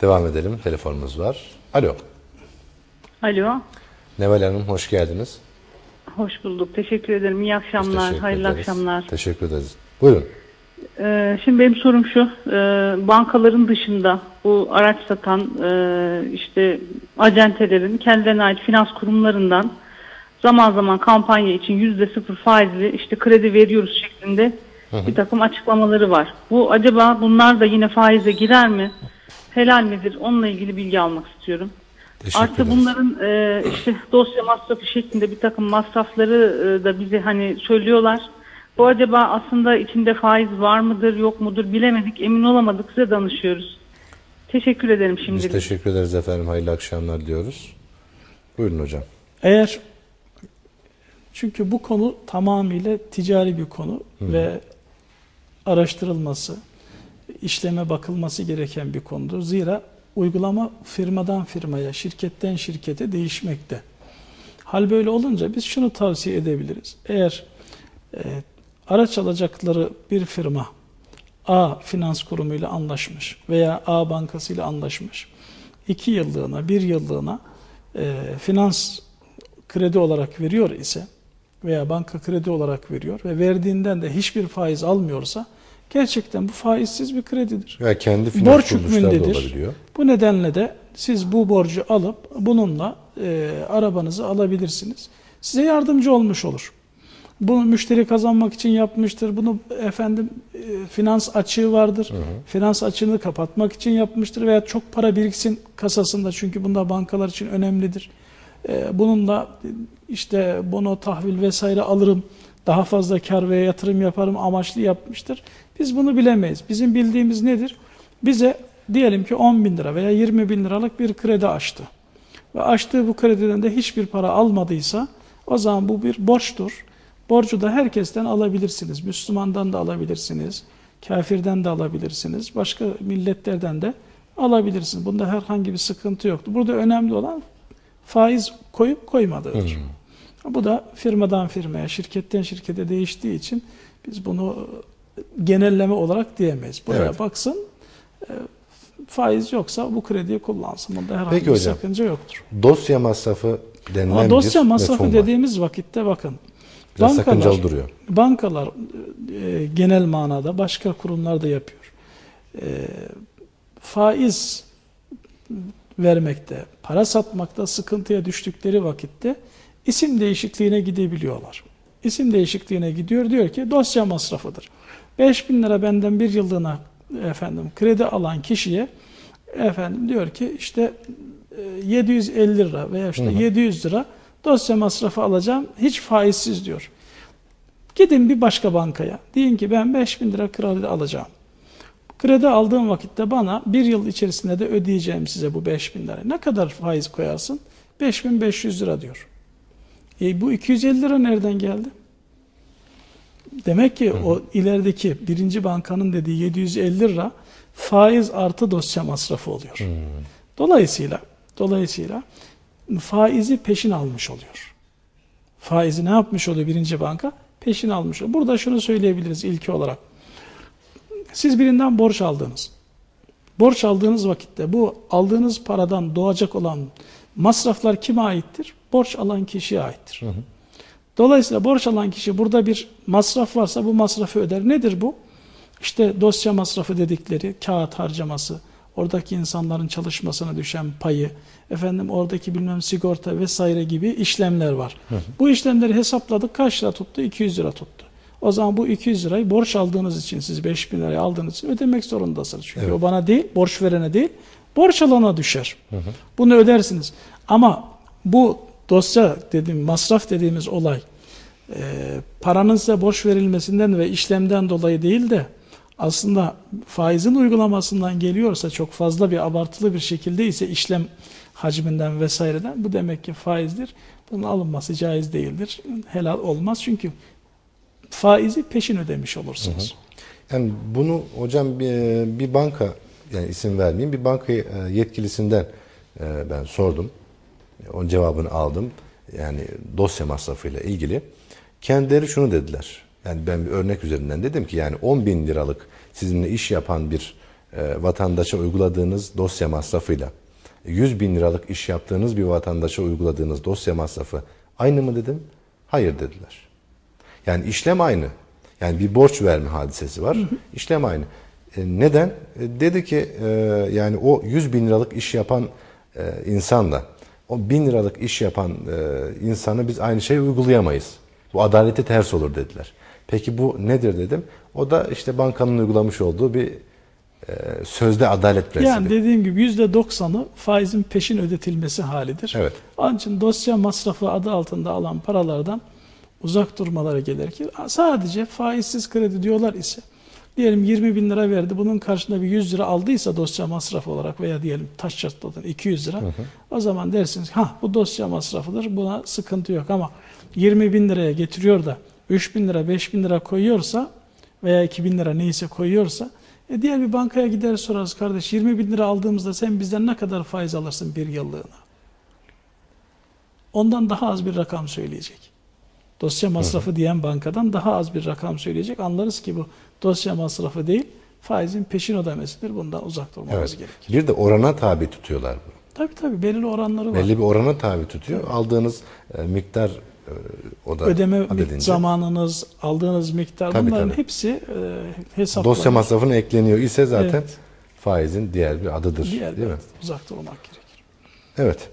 Devam edelim. Telefonumuz var. Alo. Alo. Neval Hanım hoş geldiniz. Hoş bulduk. Teşekkür ederim. İyi akşamlar. teşekkür Hayırlı ederiz. akşamlar. Teşekkür ederiz. Buyurun. Ee, şimdi benim sorum şu. Ee, bankaların dışında bu araç satan e, işte acentelerin kendilerine ait finans kurumlarından zaman zaman kampanya için yüzde sıfır faizli işte kredi veriyoruz şeklinde bir takım açıklamaları var. Bu acaba bunlar da yine faize girer mi? Helal midir? Onunla ilgili bilgi almak istiyorum. Artı bunların e, işte dosya masrafı şeklinde bir takım masrafları e, da bize hani söylüyorlar. Bu acaba aslında içinde faiz var mıdır yok mudur bilemedik emin olamadık size danışıyoruz. Teşekkür ederim Biz şimdilik. teşekkür ederiz efendim. Hayırlı akşamlar diyoruz. Buyurun hocam. Eğer çünkü bu konu tamamıyla ticari bir konu ve araştırılması, işleme bakılması gereken bir konudur. Zira uygulama firmadan firmaya, şirketten şirkete değişmekte. Hal böyle olunca biz şunu tavsiye edebiliriz. Eğer e, araç alacakları bir firma A finans kurumuyla anlaşmış veya A bankasıyla anlaşmış. 2 yıllığına, bir yıllığına e, finans kredi olarak veriyor ise veya banka kredi olarak veriyor ve verdiğinden de hiçbir faiz almıyorsa gerçekten bu faizsiz bir kredidir. Ya kendi finans Borç hükmündedir. Bu nedenle de siz bu borcu alıp bununla e, arabanızı alabilirsiniz. Size yardımcı olmuş olur. Bunu müşteri kazanmak için yapmıştır. Bunu efendim e, finans açığı vardır. Finans açığını kapatmak için yapmıştır veya çok para biriksin kasasında çünkü bunda bankalar için önemlidir. E, bununla işte bono, tahvil vesaire alırım. Daha fazla kar ve yatırım yaparım amaçlı yapmıştır. Biz bunu bilemeyiz. Bizim bildiğimiz nedir? Bize diyelim ki 10 bin lira veya 20 bin liralık bir kredi açtı. Ve açtığı bu krediden de hiçbir para almadıysa o zaman bu bir borçtur. Borcu da herkesten alabilirsiniz. Müslümandan da alabilirsiniz. Kafirden de alabilirsiniz. Başka milletlerden de alabilirsiniz. Bunda herhangi bir sıkıntı yoktur. Burada önemli olan faiz koyup koymadığıdır. Bu da firmadan firmaya, şirketten şirkete değiştiği için biz bunu genelleme olarak diyemeyiz. Buraya Evet. baksın, e, faiz yoksa bu krediyi kullansın. Bunda herhangi Peki bir hocam. sakınca yoktur. Dosya masrafı denilen Ama bir dosya masrafı mefhum var. dediğimiz vakitte bakın. Biraz sakıncalı duruyor. Bankalar e, genel manada başka kurumlar da yapıyor. E, faiz vermekte, para satmakta sıkıntıya düştükleri vakitte isim değişikliğine gidebiliyorlar. İsim değişikliğine gidiyor diyor ki dosya masrafıdır. 5000 lira benden bir yıllığına efendim kredi alan kişiye efendim diyor ki işte e, 750 lira veya işte 700 lira dosya masrafı alacağım hiç faizsiz diyor. Gidin bir başka bankaya. Deyin ki ben 5000 lira kredi alacağım. Kredi aldığım vakitte bana bir yıl içerisinde de ödeyeceğim size bu 5000 lira. Ne kadar faiz koyarsın? 5500 lira diyor. E bu 250 lira nereden geldi? Demek ki o ilerideki birinci bankanın dediği 750 lira faiz artı dosya masrafı oluyor. Dolayısıyla dolayısıyla faizi peşin almış oluyor. Faizi ne yapmış oluyor birinci banka? Peşin almış oluyor. Burada şunu söyleyebiliriz ilki olarak. Siz birinden borç aldınız. Borç aldığınız vakitte bu aldığınız paradan doğacak olan masraflar kime aittir? Borç alan kişiye aittir. Dolayısıyla borç alan kişi burada bir masraf varsa bu masrafı öder. Nedir bu? İşte dosya masrafı dedikleri kağıt harcaması, oradaki insanların çalışmasına düşen payı, efendim oradaki bilmem sigorta vesaire gibi işlemler var. Bu işlemleri hesapladık kaç lira tuttu? 200 lira tuttu. O zaman bu 200 lirayı borç aldığınız için siz 5000 lirayı aldığınız için ödemek zorundasınız. Çünkü Evet. o bana değil, borç verene değil, borç alana düşer. Bunu ödersiniz. Ama bu dosya dediğim, masraf dediğimiz olay e, paranın size borç verilmesinden ve işlemden dolayı değil de aslında faizin uygulamasından geliyorsa çok fazla bir abartılı bir şekilde ise işlem hacminden vesaireden bu demek ki faizdir. Bunun alınması caiz değildir. Helal olmaz çünkü faizi peşin ödemiş olursunuz. Yani bunu hocam bir, bir banka yani isim vermeyeyim bir banka e, yetkilisinden e, ben sordum. Onun cevabını aldım. Yani dosya masrafıyla ilgili. Kendileri şunu dediler. Yani ben bir örnek üzerinden dedim ki yani 10 bin liralık sizinle iş yapan bir e, vatandaşa uyguladığınız dosya masrafıyla 100 bin liralık iş yaptığınız bir vatandaşa uyguladığınız dosya masrafı aynı mı dedim? Hayır dediler. Yani işlem aynı. Yani bir borç verme hadisesi var. İşlem aynı. E, neden? E, dedi ki e, yani o 100 bin liralık iş yapan e, insanla o bin liralık iş yapan e, insanı biz aynı şeyi uygulayamayız. Bu adalete ters olur dediler. Peki bu nedir dedim. O da işte bankanın uygulamış olduğu bir e, sözde adalet prensibi. Yani dediğim gibi %90'ı faizin peşin ödetilmesi halidir. Evet. Onun için dosya masrafı adı altında alan paralardan uzak durmaları gerekir. Sadece faizsiz kredi diyorlar ise diyelim 20 bin lira verdi. Bunun karşında bir 100 lira aldıysa dosya masrafı olarak veya diyelim taş çatladın 200 lira. O zaman dersiniz ha bu dosya masrafıdır buna sıkıntı yok ama 20 bin liraya getiriyor da 3 bin lira 5 bin lira koyuyorsa veya 2 bin lira neyse koyuyorsa e diğer bir bankaya gider sorarız kardeş 20 bin lira aldığımızda sen bizden ne kadar faiz alırsın bir yıllığına? Ondan daha az bir rakam söyleyecek. Dosya masrafı diyen bankadan daha az bir rakam söyleyecek. Anlarız ki bu dosya masrafı değil, faizin peşin ödemesidir. Bundan uzak durmamız Evet. gerekir. Bir de orana tabi tutuyorlar bunu. Tabii tabii belirli oranları var. Belli bir orana tabi tutuyor. Aldığınız e, miktar e, o da Ödeme adedince. zamanınız, aldığınız miktar Tabii, bunların tabii. hepsi e, hesaplanıyor. Dosya masrafına ekleniyor ise zaten Evet. faizin diğer bir adıdır. Diğer değil bir mi? uzak durmak gerekir. Evet.